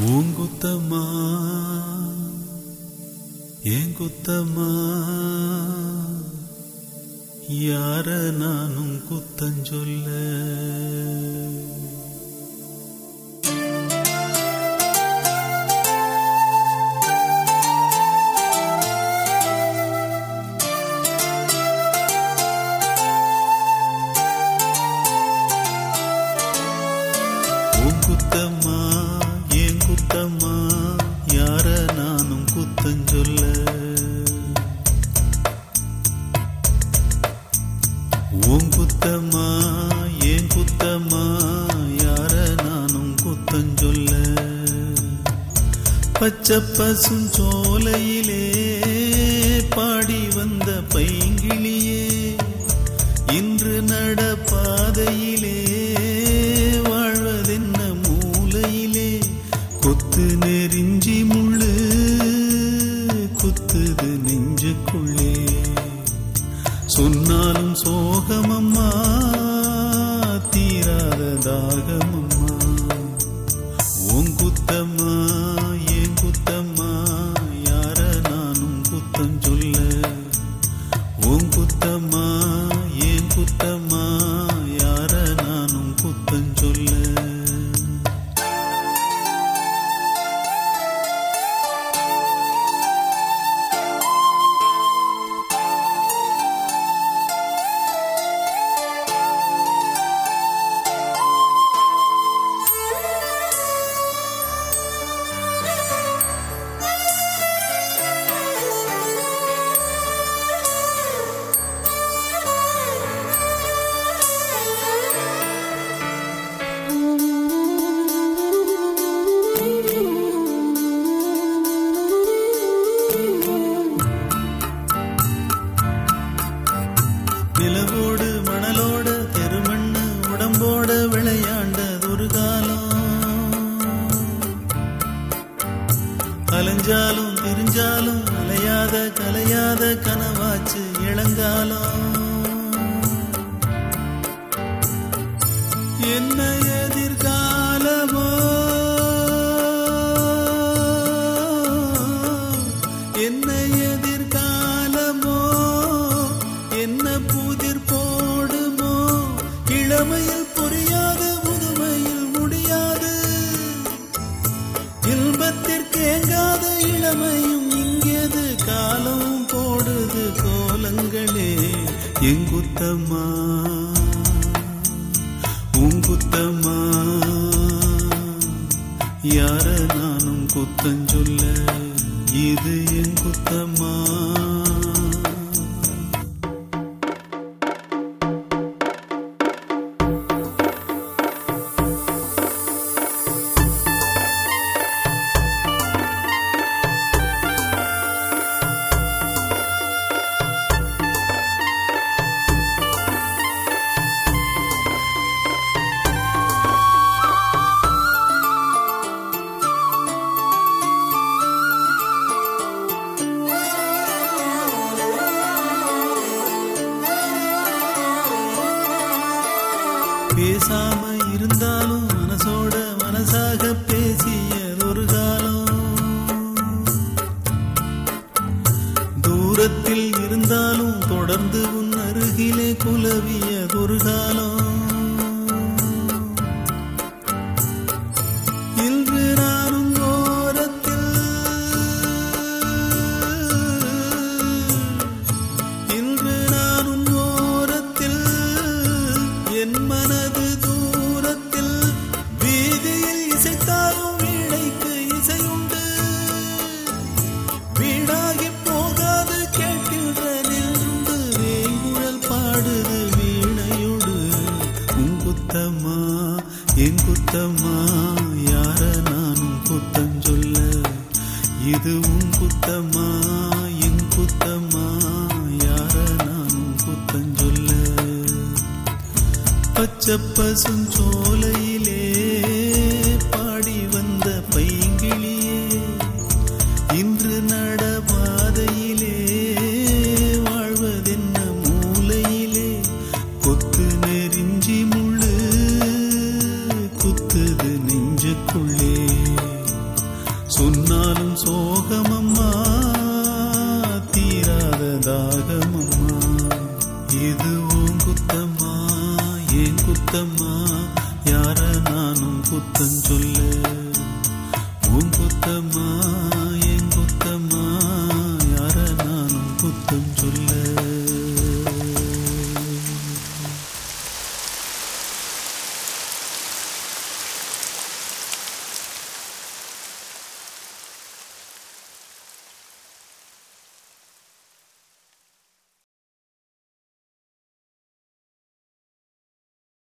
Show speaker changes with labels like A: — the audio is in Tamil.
A: பூங்குத்தம்மா ஏன் யார நானும் குத்தஞ்சொல்ல உன் பச்சை பசும் சோலையிலே பாடி வந்த பைங்கிளியே இன்று நடப்பாதையிலே வாழ்வதென்ன மூலையிலே கொத்து நெறிஞ்சி முள்ளு குத்துது நெஞ்சுக்குள்ளே. சொன்னாலும் சோகமம்மா தீராத தாகமம்மா. அலைஞ்சாலும் திரிஞ்சாலும் அலையாத கலையாத கனவாச்சு இளங்காலம். இளமையும் இங்கேது காலம் போடுது கோலங்களே. எங்குத்தம்மா உங்குத்தம்மா யார நானும் குத்தஞ்சொல்ல இது எங்குத்தம்மா பேசாம இருந்தாலும் மனசோட மனசாக பேசிய ஒரு காலம். தூரத்தில் இருந்தாலும் தொடர்ந்து உன் அருகிலே குலவிய ஒரு காலம். குத்தம்மா என் குத்தம்மா யார நானும் குத்தம் சொல்ல? இது உன் குத்தம்மா என் குத்தம்மா யார நானும் குத்தம் சொல்ல? பச்சை பசும் இது உன் குத்தம்மா ஏன் குத்தம்மா யார நானும் குத்தம் சொல்ல. உன் குத்தம்மா